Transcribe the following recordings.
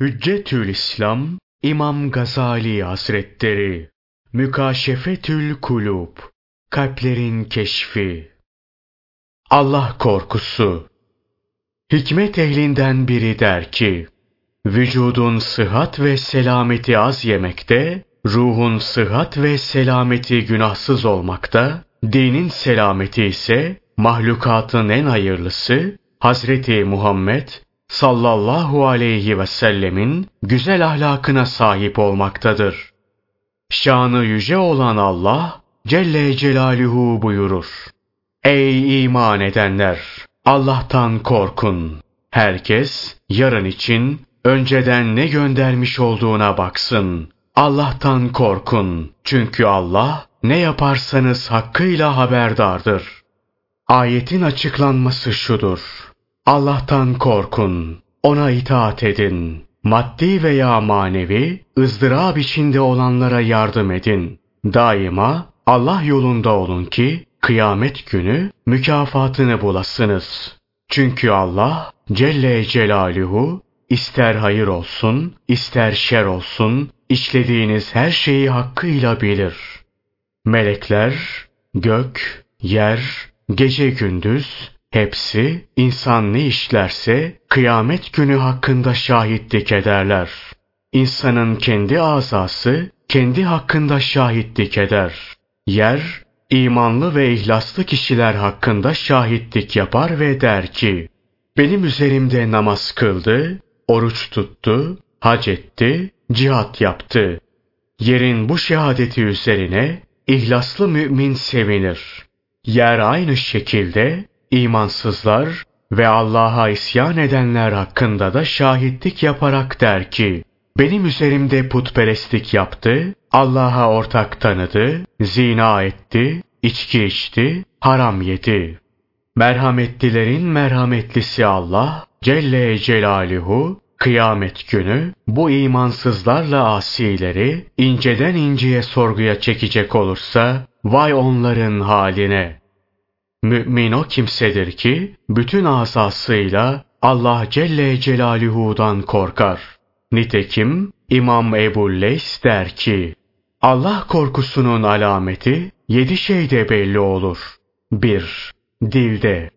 Hüccetül İslam İmam Gazali Hazretleri. Mükaşefetül Kulub Kalplerin Keşfi. Allah korkusu. Hikmet ehlinden biri der ki, vücudun sıhhat ve selameti az yemekte, ruhun sıhhat ve selameti günahsız olmakta, dinin selameti ise mahlukatın en hayırlısı Hazreti Muhammed sallallahu aleyhi ve sellemin güzel ahlakına sahip olmaktadır. Şanı yüce olan Allah Celle Celaluhu buyurur. Ey iman edenler! Allah'tan korkun. Herkes yarın için önceden ne göndermiş olduğuna baksın. Allah'tan korkun. Çünkü Allah ne yaparsanız hakkıyla haberdardır. Ayetin açıklanması şudur. Allah'tan korkun, ona itaat edin. Maddi veya manevi, ızdırap içinde olanlara yardım edin. Daima Allah yolunda olun ki, kıyamet günü mükafatını bulasınız. Çünkü Allah Celle Celaluhu ister hayır olsun, ister şer olsun, işlediğiniz her şeyi hakkıyla bilir. Melekler, gök, yer, gece gündüz, Hepsi insan ne işlerse kıyamet günü hakkında şahitlik ederler. İnsanın kendi azası kendi hakkında şahitlik eder. Yer imanlı ve ihlaslı kişiler hakkında şahitlik yapar ve der ki benim üzerimde namaz kıldı, oruç tuttu, hac etti, cihat yaptı. Yerin bu şehadeti üzerine ihlaslı mümin sevinir. Yer aynı şekilde İmansızlar ve Allah'a isyan edenler hakkında da şahitlik yaparak der ki, benim üzerimde putperestlik yaptı, Allah'a ortak tanıdı, zina etti, içki içti, haram yedi. Merhametlilerin merhametlisi Allah, Celle Celaluhu, kıyamet günü bu imansızlarla asileri inceden inceye sorguya çekecek olursa, vay onların haline. Mümin o kimsedir ki bütün asasıyla Allah Celle Celaluhu'dan korkar. Nitekim İmam Ebu Leys der ki, Allah korkusunun alameti yedi şeyde belli olur. 1. Dilde.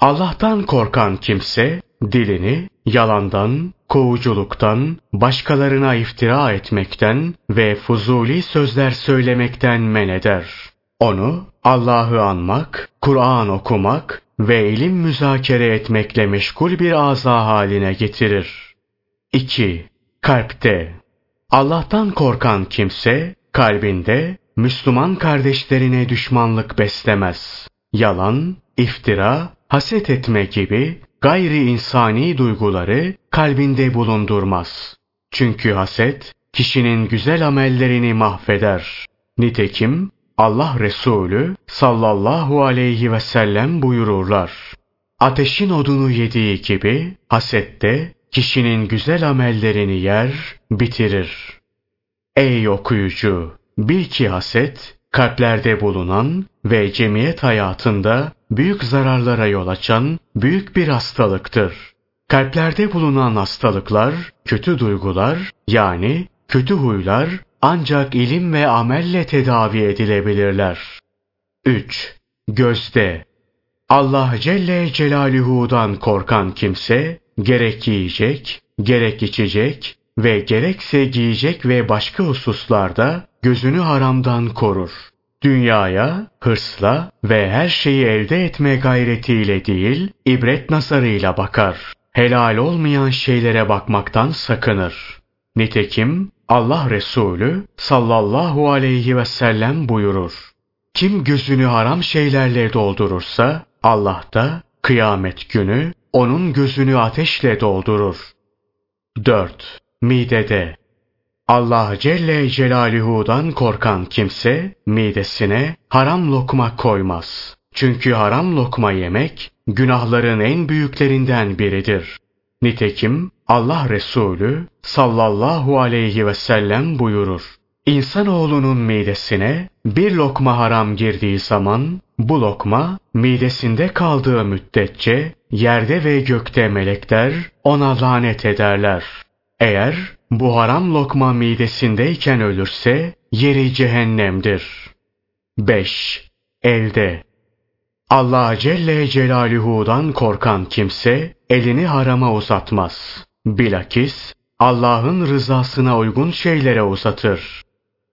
Allah'tan korkan kimse dilini yalandan, kovuculuktan, başkalarına iftira etmekten ve fuzuli sözler söylemekten men eder. Onu Allah'ı anmak, Kur'an okumak ve ilim müzakere etmekle meşgul bir aza haline getirir. 2. Kalpte Allah'tan korkan kimse kalbinde Müslüman kardeşlerine düşmanlık beslemez. Yalan, iftira, haset etme gibi gayri insani duyguları kalbinde bulundurmaz. Çünkü haset kişinin güzel amellerini mahveder. Nitekim Allah Resulü sallallahu aleyhi ve sellem buyururlar. Ateşin odunu yediği gibi hasette kişinin güzel amellerini yer, bitirir. Ey okuyucu! Bil ki haset, kalplerde bulunan ve cemiyet hayatında büyük zararlara yol açan büyük bir hastalıktır. Kalplerde bulunan hastalıklar, kötü duygular yani kötü huylar ancak ilim ve amelle tedavi edilebilirler. 3. Gözde Allah Celle Celaluhu'dan korkan kimse gerek yiyecek, gerek içecek ve gerekse giyecek ve başka hususlarda gözünü haramdan korur. Dünyaya hırsla ve her şeyi elde etme gayretiyle değil, ibret nazarıyla bakar. Helal olmayan şeylere bakmaktan sakınır. Nitekim Allah Resulü sallallahu aleyhi ve sellem buyurur. Kim gözünü haram şeylerle doldurursa Allah da kıyamet günü onun gözünü ateşle doldurur. 4. Midede Allah Celle Celaluhu'dan korkan kimse midesine haram lokma koymaz. Çünkü haram lokma yemek günahların en büyüklerinden biridir. Nitekim Allah Resulü sallallahu aleyhi ve sellem buyurur. İnsanoğlunun midesine bir lokma haram girdiği zaman bu lokma midesinde kaldığı müddetçe yerde ve gökte melekler ona lanet ederler. Eğer bu haram lokma midesindeyken ölürse yeri cehennemdir. 5. Elde Allah Celle Celaluhu'dan korkan kimse elini harama uzatmaz. Bilakis Allah'ın rızasına uygun şeylere uzatır.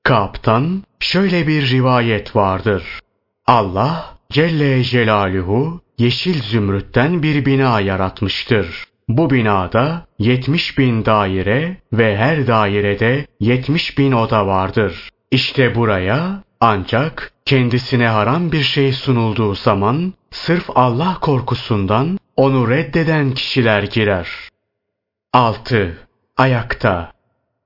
Kaptan şöyle bir rivayet vardır. Allah Celle Celaluhu yeşil zümrütten bir bina yaratmıştır. Bu binada 70 bin daire ve her dairede 70 bin oda vardır. İşte buraya ancak kendisine haram bir şey sunulduğu zaman sırf Allah korkusundan onu reddeden kişiler girer. 6. Ayakta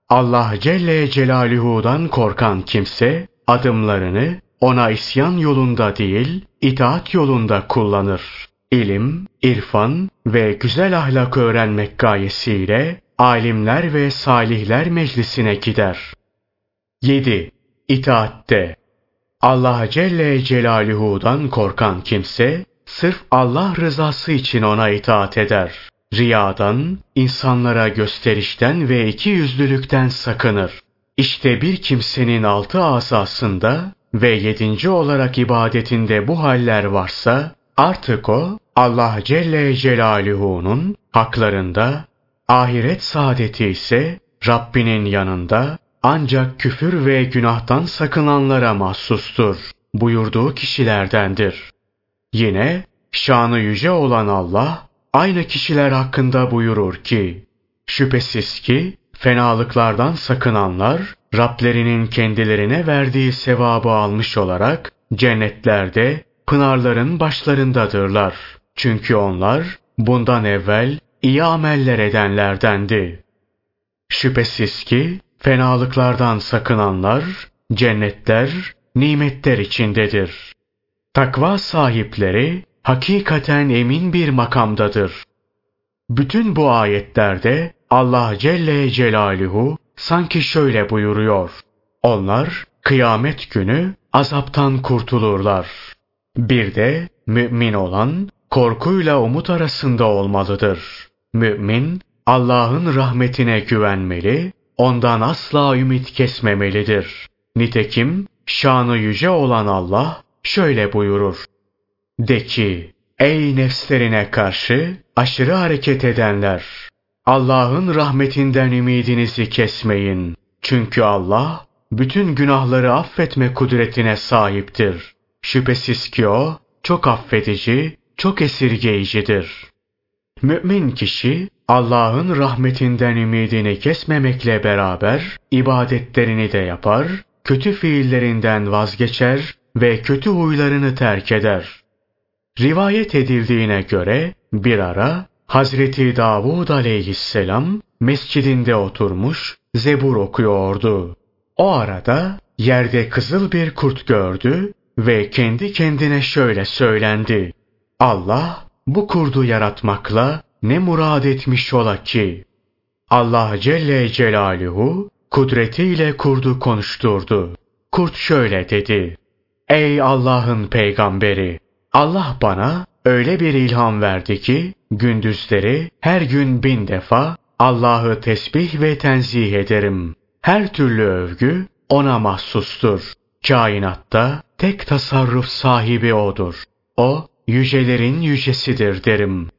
Allah Celle Celaluhu'dan korkan kimse adımlarını ona isyan yolunda değil, itaat yolunda kullanır. İlim, irfan ve güzel ahlak öğrenmek gayesiyle alimler ve salihler meclisine gider. 7. İtaatte Allah Celle Celaluhu'dan korkan kimse, sırf Allah rızası için ona itaat eder. Riyadan, insanlara gösterişten ve iki yüzlülükten sakınır. İşte bir kimsenin altı asasında ve yedinci olarak ibadetinde bu haller varsa, artık o, Allah Celle Celaluhu'nun haklarında, ahiret saadeti ise Rabbinin yanında ancak küfür ve günahtan sakınanlara mahsustur buyurduğu kişilerdendir. Yine şanı yüce olan Allah aynı kişiler hakkında buyurur ki şüphesiz ki fenalıklardan sakınanlar Rablerinin kendilerine verdiği sevabı almış olarak cennetlerde pınarların başlarındadırlar. Çünkü onlar bundan evvel iyi ameller edenlerdendi. Şüphesiz ki Fenalıklardan sakınanlar, cennetler, nimetler içindedir. Takva sahipleri hakikaten emin bir makamdadır. Bütün bu ayetlerde Allah Celle Celaluhu sanki şöyle buyuruyor. Onlar kıyamet günü azaptan kurtulurlar. Bir de mümin olan korkuyla umut arasında olmalıdır. Mümin Allah'ın rahmetine güvenmeli, ondan asla ümit kesmemelidir. Nitekim şanı yüce olan Allah şöyle buyurur. De ki, ey nefslerine karşı aşırı hareket edenler! Allah'ın rahmetinden ümidinizi kesmeyin. Çünkü Allah bütün günahları affetme kudretine sahiptir. Şüphesiz ki o çok affedici, çok esirgeyicidir. Mümin kişi Allah'ın rahmetinden ümidini kesmemekle beraber ibadetlerini de yapar, kötü fiillerinden vazgeçer ve kötü huylarını terk eder. Rivayet edildiğine göre bir ara Hazreti Davud aleyhisselam mescidinde oturmuş zebur okuyordu. O arada yerde kızıl bir kurt gördü ve kendi kendine şöyle söylendi. Allah bu kurdu yaratmakla ne murad etmiş ola ki? Allah Celle Celaluhu kudretiyle kurdu konuşturdu. Kurt şöyle dedi. Ey Allah'ın peygamberi! Allah bana öyle bir ilham verdi ki gündüzleri her gün bin defa Allah'ı tesbih ve tenzih ederim. Her türlü övgü ona mahsustur. Kainatta tek tasarruf sahibi odur. O yücelerin yücesidir derim.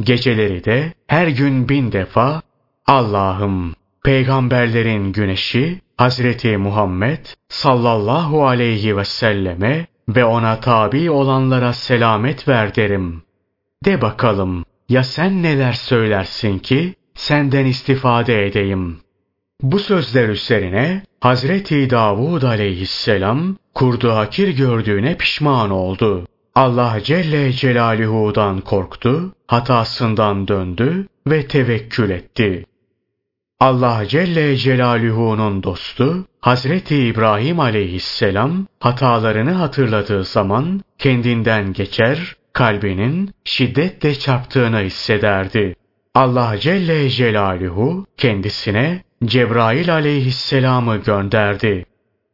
Geceleri de her gün bin defa Allah'ım peygamberlerin güneşi Hazreti Muhammed sallallahu aleyhi ve selleme ve ona tabi olanlara selamet ver derim. De bakalım ya sen neler söylersin ki senden istifade edeyim. Bu sözler üzerine Hazreti Davud aleyhisselam kurdu hakir gördüğüne pişman oldu. Allah Celle Celaluhu'dan korktu, hatasından döndü ve tevekkül etti. Allah Celle Celaluhu'nun dostu Hazreti İbrahim aleyhisselam hatalarını hatırladığı zaman kendinden geçer, kalbinin şiddetle çarptığını hissederdi. Allah Celle Celaluhu kendisine Cebrail aleyhisselamı gönderdi.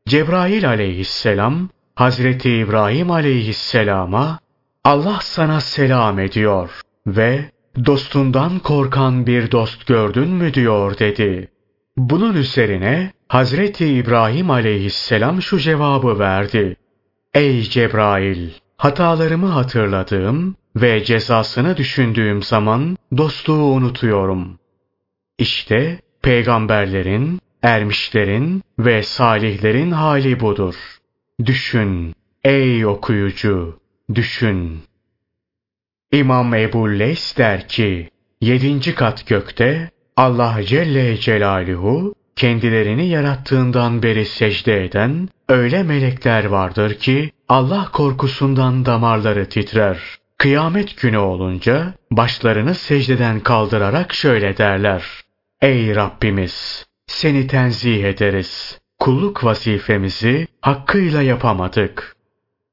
Cebrail aleyhisselam Hazreti İbrahim aleyhisselama Allah sana selam ediyor ve dostundan korkan bir dost gördün mü diyor dedi. Bunun üzerine Hazreti İbrahim aleyhisselam şu cevabı verdi. Ey Cebrail! Hatalarımı hatırladığım ve cezasını düşündüğüm zaman dostluğu unutuyorum. İşte peygamberlerin, ermişlerin ve salihlerin hali budur. Düşün ey okuyucu, düşün. İmam Ebu Leys der ki, yedinci kat gökte Allah Celle Celaluhu kendilerini yarattığından beri secde eden öyle melekler vardır ki Allah korkusundan damarları titrer. Kıyamet günü olunca başlarını secdeden kaldırarak şöyle derler. Ey Rabbimiz! Seni tenzih ederiz. Kulluk vazifemizi hakkıyla yapamadık.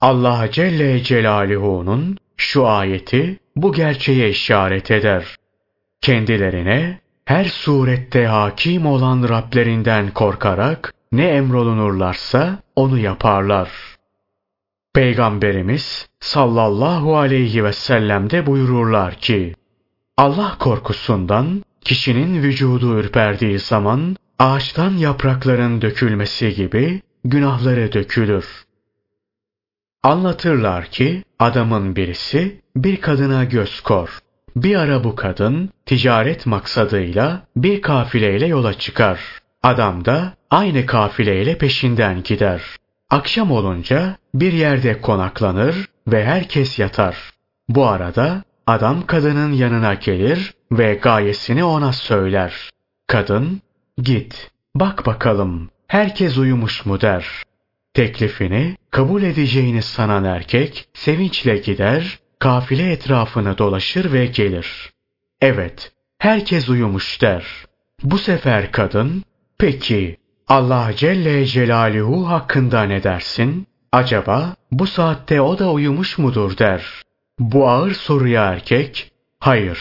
Allah Celle Celaluhu'nun şu ayeti bu gerçeğe işaret eder. Kendilerine her surette hakim olan Rablerinden korkarak ne emrolunurlarsa onu yaparlar. Peygamberimiz sallallahu aleyhi ve sellem de buyururlar ki, Allah korkusundan kişinin vücudu ürperdiği zaman ağaçtan yaprakların dökülmesi gibi günahları dökülür. Anlatırlar ki adamın birisi bir kadına göz kor. Bir ara bu kadın ticaret maksadıyla bir kafileyle yola çıkar. Adam da aynı kafileyle peşinden gider. Akşam olunca bir yerde konaklanır ve herkes yatar. Bu arada adam kadının yanına gelir ve gayesini ona söyler. Kadın, git, bak bakalım, herkes uyumuş mu der. Teklifini kabul edeceğini sanan erkek sevinçle gider kafile etrafını dolaşır ve gelir. Evet, herkes uyumuş der. Bu sefer kadın, peki Allah Celle Celaluhu hakkında ne dersin? Acaba bu saatte o da uyumuş mudur der. Bu ağır soruya erkek, hayır,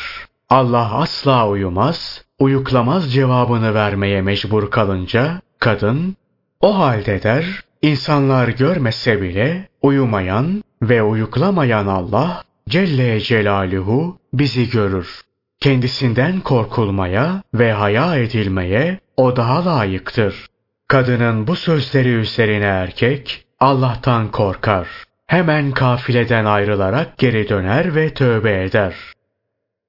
Allah asla uyumaz, uyuklamaz cevabını vermeye mecbur kalınca, kadın, o halde der, insanlar görmese bile uyumayan ve uyuklamayan Allah Celle Celaluhu bizi görür. Kendisinden korkulmaya ve haya edilmeye o daha layıktır. Kadının bu sözleri üzerine erkek Allah'tan korkar. Hemen kafileden ayrılarak geri döner ve tövbe eder.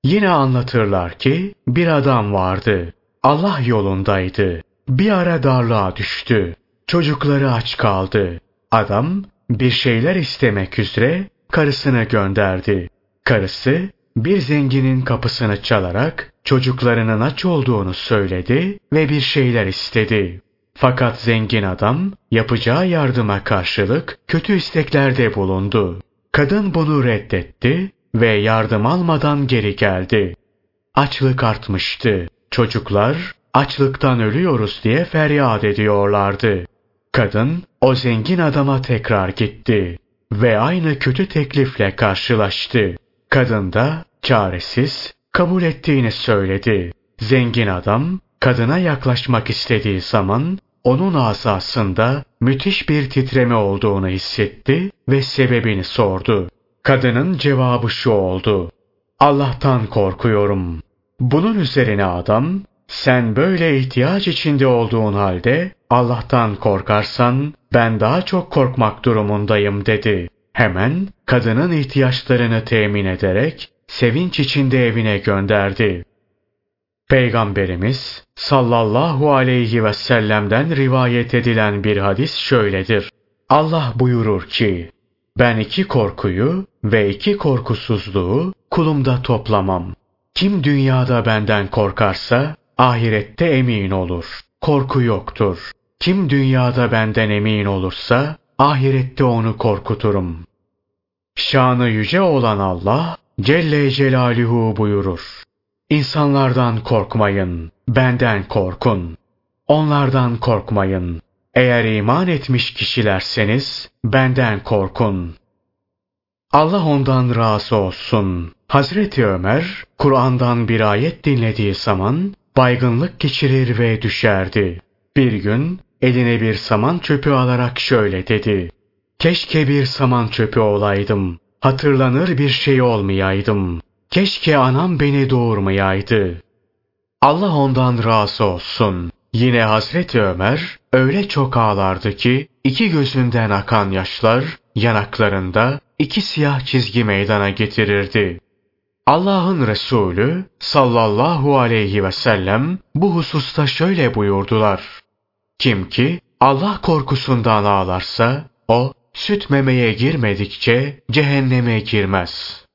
Yine anlatırlar ki bir adam vardı. Allah yolundaydı. Bir ara darlığa düştü. Çocukları aç kaldı. Adam bir şeyler istemek üzere karısını gönderdi. Karısı bir zenginin kapısını çalarak çocuklarının aç olduğunu söyledi ve bir şeyler istedi. Fakat zengin adam yapacağı yardıma karşılık kötü isteklerde bulundu. Kadın bunu reddetti ve yardım almadan geri geldi. Açlık artmıştı. Çocuklar açlıktan ölüyoruz diye feryat ediyorlardı. Kadın o zengin adama tekrar gitti ve aynı kötü teklifle karşılaştı. Kadın da çaresiz kabul ettiğini söyledi. Zengin adam kadına yaklaşmak istediği zaman onun asasında müthiş bir titreme olduğunu hissetti ve sebebini sordu. Kadının cevabı şu oldu. Allah'tan korkuyorum. Bunun üzerine adam, sen böyle ihtiyaç içinde olduğun halde Allah'tan korkarsan ben daha çok korkmak durumundayım dedi. Hemen kadının ihtiyaçlarını temin ederek sevinç içinde evine gönderdi. Peygamberimiz sallallahu aleyhi ve sellem'den rivayet edilen bir hadis şöyledir. Allah buyurur ki, ben iki korkuyu ve iki korkusuzluğu kulumda toplamam. Kim dünyada benden korkarsa ahirette emin olur. Korku yoktur. Kim dünyada benden emin olursa ahirette onu korkuturum. Şanı yüce olan Allah Celle Celaluhu buyurur. İnsanlardan korkmayın, benden korkun. Onlardan korkmayın. Eğer iman etmiş kişilerseniz benden korkun. Allah ondan razı olsun. Hazreti Ömer, Kur'an'dan bir ayet dinlediği zaman baygınlık geçirir ve düşerdi. Bir gün eline bir saman çöpü alarak şöyle dedi. Keşke bir saman çöpü olaydım. Hatırlanır bir şey olmayaydım. keşke anam beni doğurmayaydı. Allah ondan razı olsun. Yine Hazreti Ömer öyle çok ağlardı ki iki gözünden akan yaşlar yanaklarında iki siyah çizgi meydana getirirdi. Allah'ın Resulü sallallahu aleyhi ve sellem bu hususta şöyle buyurdular. Kim ki Allah korkusundan ağlarsa o süt memeye girmedikçe cehenneme girmez.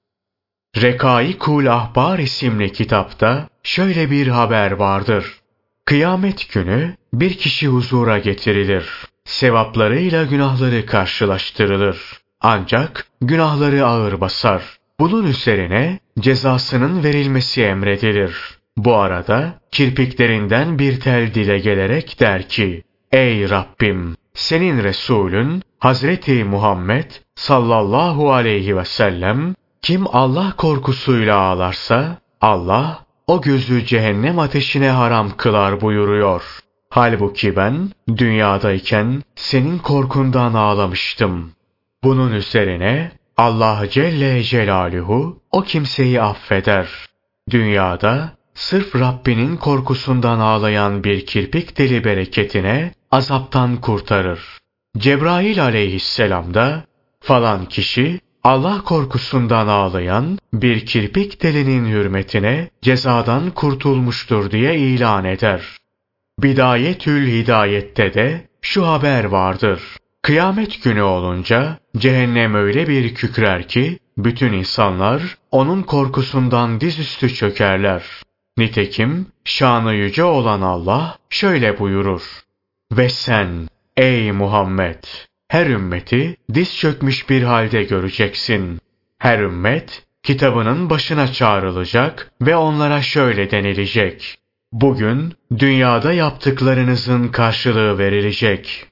Rekai Kul Ahbar isimli kitapta şöyle bir haber vardır. Kıyamet günü bir kişi huzura getirilir. Sevaplarıyla günahları karşılaştırılır. Ancak günahları ağır basar. Bunun üzerine cezasının verilmesi emredilir. Bu arada kirpiklerinden bir tel dile gelerek der ki, Ey Rabbim! Senin Resulün Hazreti Muhammed sallallahu aleyhi ve sellem kim Allah korkusuyla ağlarsa Allah o gözü cehennem ateşine haram kılar buyuruyor. Halbuki ben dünyadayken senin korkundan ağlamıştım. Bunun üzerine Allah Celle Celaluhu o kimseyi affeder. Dünyada sırf Rabbinin korkusundan ağlayan bir kirpik deli bereketine azaptan kurtarır. Cebrail aleyhisselam da falan kişi Allah korkusundan ağlayan bir kirpik delinin hürmetine cezadan kurtulmuştur diye ilan eder. Bidayetül Hidayet'te de şu haber vardır. Kıyamet günü olunca cehennem öyle bir kükrer ki bütün insanlar onun korkusundan dizüstü çökerler. Nitekim şanı yüce olan Allah şöyle buyurur. Ve sen ey Muhammed her ümmeti diz çökmüş bir halde göreceksin. Her ümmet kitabının başına çağrılacak ve onlara şöyle denilecek. Bugün dünyada yaptıklarınızın karşılığı verilecek.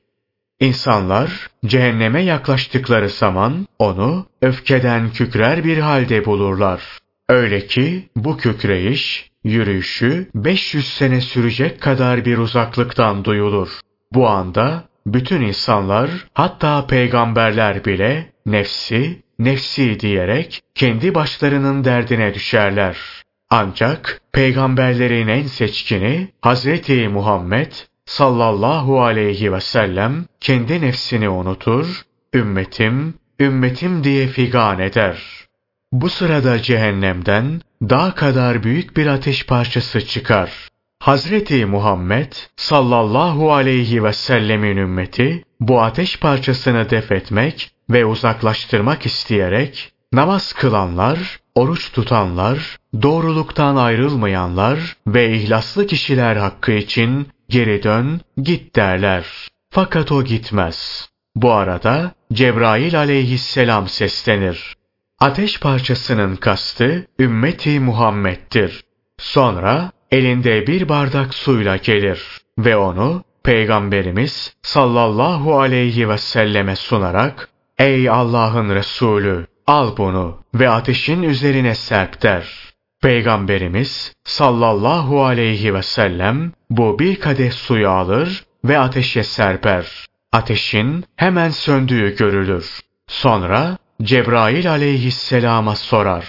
İnsanlar cehenneme yaklaştıkları zaman onu öfkeden kükrer bir halde bulurlar. Öyle ki bu kükreyiş yürüyüşü 500 sene sürecek kadar bir uzaklıktan duyulur. Bu anda bütün insanlar hatta peygamberler bile nefsi, nefsi diyerek kendi başlarının derdine düşerler. Ancak peygamberlerin en seçkini Hazreti Muhammed sallallahu aleyhi ve sellem kendi nefsini unutur, ümmetim, ümmetim diye figan eder. Bu sırada cehennemden dağ kadar büyük bir ateş parçası çıkar. Hazreti Muhammed sallallahu aleyhi ve sellemin ümmeti bu ateş parçasını def etmek ve uzaklaştırmak isteyerek namaz kılanlar, oruç tutanlar, doğruluktan ayrılmayanlar ve ihlaslı kişiler hakkı için geri dön, git derler. Fakat o gitmez. Bu arada Cebrail aleyhisselam seslenir. Ateş parçasının kastı ümmeti Muhammed'dir. Sonra elinde bir bardak suyla gelir ve onu Peygamberimiz sallallahu aleyhi ve selleme sunarak Ey Allah'ın Resulü al bunu ve ateşin üzerine serp der. Peygamberimiz sallallahu aleyhi ve sellem bu bir kadeh suyu alır ve ateşe serper. Ateşin hemen söndüğü görülür. Sonra Cebrail aleyhisselama sorar.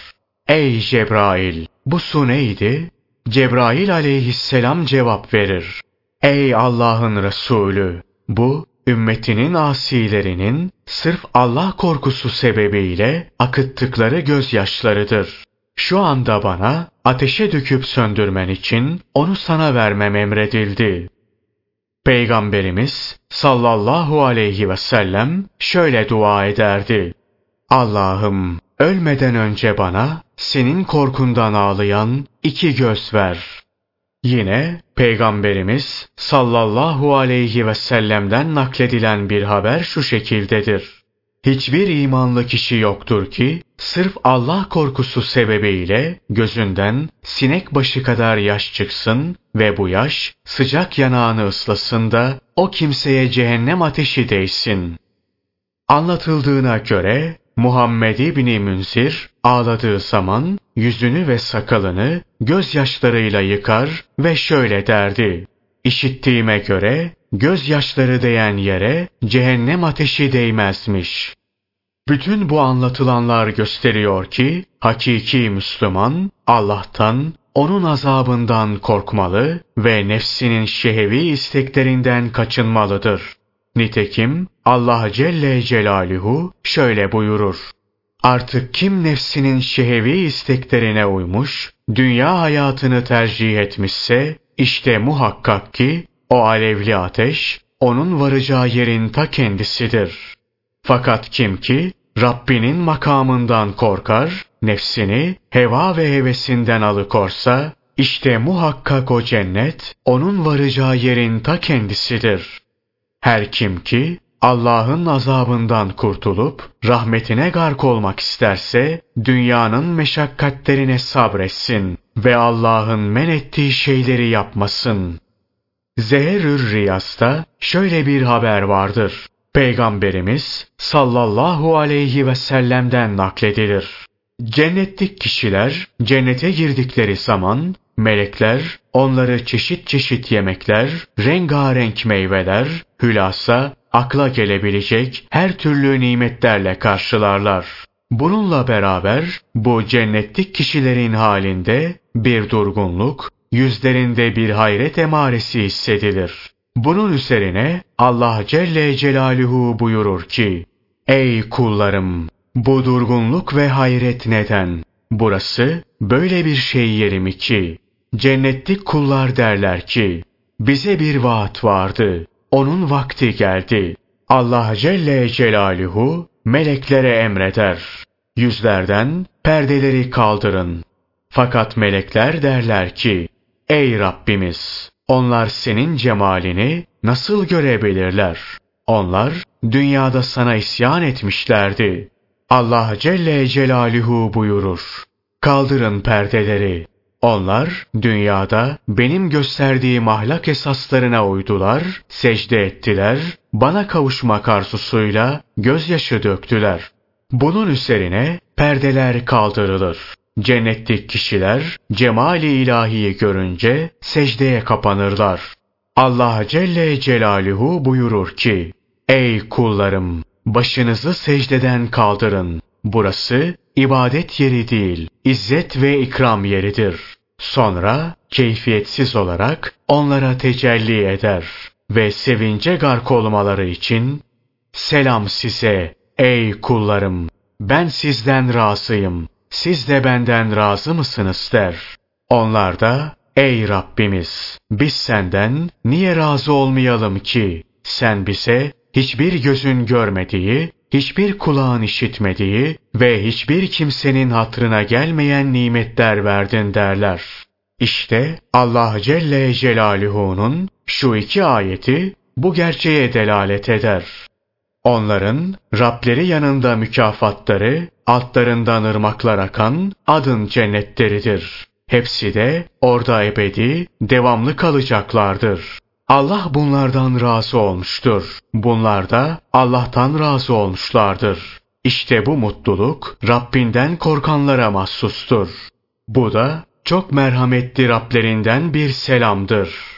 Ey Cebrail bu su neydi? Cebrail aleyhisselam cevap verir. Ey Allah'ın Resulü! Bu, ümmetinin asilerinin sırf Allah korkusu sebebiyle akıttıkları gözyaşlarıdır. Şu anda bana ateşe döküp söndürmen için onu sana vermem emredildi. Peygamberimiz sallallahu aleyhi ve sellem şöyle dua ederdi. Allah'ım ölmeden önce bana senin korkundan ağlayan iki göz ver. Yine Peygamberimiz sallallahu aleyhi ve sellem'den nakledilen bir haber şu şekildedir. Hiçbir imanlı kişi yoktur ki sırf Allah korkusu sebebiyle gözünden sinek başı kadar yaş çıksın ve bu yaş sıcak yanağını ıslasın da o kimseye cehennem ateşi değsin. Anlatıldığına göre Muhammed İbni Münzir ağladığı zaman yüzünü ve sakalını gözyaşlarıyla yıkar ve şöyle derdi. İşittiğime göre gözyaşları değen yere cehennem ateşi değmezmiş. Bütün bu anlatılanlar gösteriyor ki hakiki Müslüman Allah'tan, onun azabından korkmalı ve nefsinin şehevi isteklerinden kaçınmalıdır. Nitekim Allah Celle Celaluhu şöyle buyurur. Artık kim nefsinin şehevi isteklerine uymuş, dünya hayatını tercih etmişse, işte muhakkak ki o alevli ateş, onun varacağı yerin ta kendisidir. Fakat kim ki Rabbinin makamından korkar, nefsini heva ve hevesinden alıkorsa, işte muhakkak o cennet, onun varacağı yerin ta kendisidir. Her kim ki Allah'ın azabından kurtulup rahmetine gark olmak isterse dünyanın meşakkatlerine sabretsin ve Allah'ın men ettiği şeyleri yapmasın. Zeherür Riyas'ta şöyle bir haber vardır. Peygamberimiz sallallahu aleyhi ve sellem'den nakledilir. Cennetlik kişiler cennete girdikleri zaman melekler onları çeşit çeşit yemekler, rengarenk meyveler, hülasa akla gelebilecek her türlü nimetlerle karşılarlar. Bununla beraber bu cennetlik kişilerin halinde bir durgunluk, yüzlerinde bir hayret emaresi hissedilir. Bunun üzerine Allah Celle Celaluhu buyurur ki, Ey kullarım! Bu durgunluk ve hayret neden? Burası böyle bir şey yeri mi ki? Cennetlik kullar derler ki, bize bir vaat vardı. Onun vakti geldi. Allah Celle Celaluhu meleklere emreder. Yüzlerden perdeleri kaldırın. Fakat melekler derler ki, Ey Rabbimiz! Onlar senin cemalini nasıl görebilirler? Onlar dünyada sana isyan etmişlerdi. Allah Celle Celaluhu buyurur. Kaldırın perdeleri. Onlar dünyada benim gösterdiğim ahlak esaslarına uydular, secde ettiler, bana kavuşmak arzusuyla gözyaşı döktüler. Bunun üzerine perdeler kaldırılır. Cennetlik kişiler cemali ilahiyi görünce secdeye kapanırlar. Allah Celle Celaluhu buyurur ki, Ey kullarım! Başınızı secdeden kaldırın. Burası ibadet yeri değil, izzet ve ikram yeridir. Sonra keyfiyetsiz olarak onlara tecelli eder ve sevince gark olmaları için Selam size ey kullarım ben sizden razıyım siz de benden razı mısınız der. Onlar da ey Rabbimiz biz senden niye razı olmayalım ki sen bize hiçbir gözün görmediği hiçbir kulağın işitmediği ve hiçbir kimsenin hatrına gelmeyen nimetler verdin derler. İşte Allah Celle Celaluhu'nun şu iki ayeti bu gerçeğe delalet eder. Onların Rableri yanında mükafatları, altlarından ırmaklar akan adın cennetleridir. Hepsi de orada ebedi, devamlı kalacaklardır. Allah bunlardan razı olmuştur. Bunlar da Allah'tan razı olmuşlardır. İşte bu mutluluk Rabbinden korkanlara mahsustur. Bu da çok merhametli Rablerinden bir selamdır.